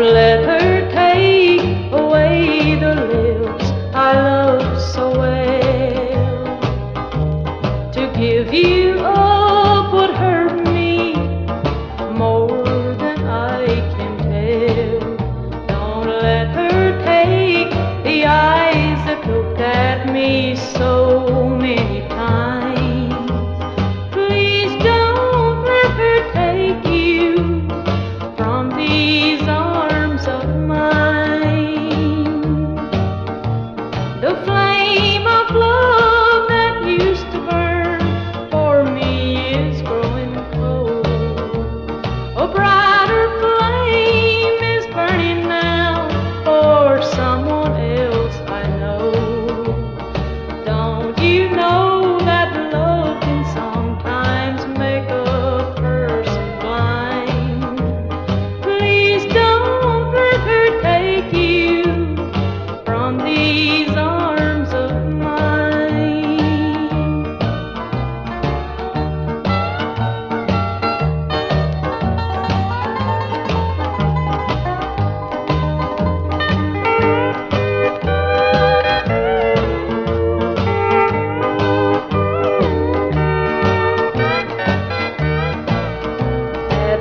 let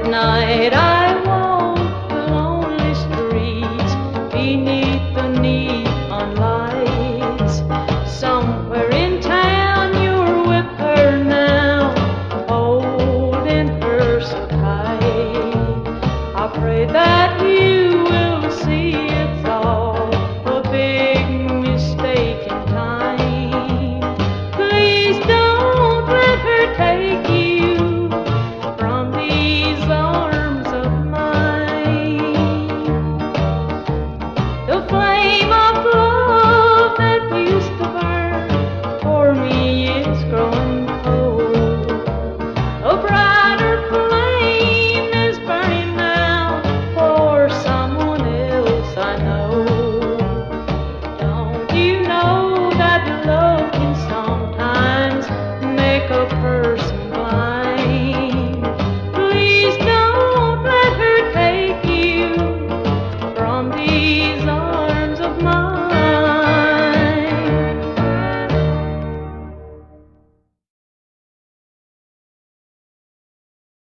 night I walk the lonely streets beneath the neon lights. Somewhere in town you're with her now, holding her so tight. I pray that you.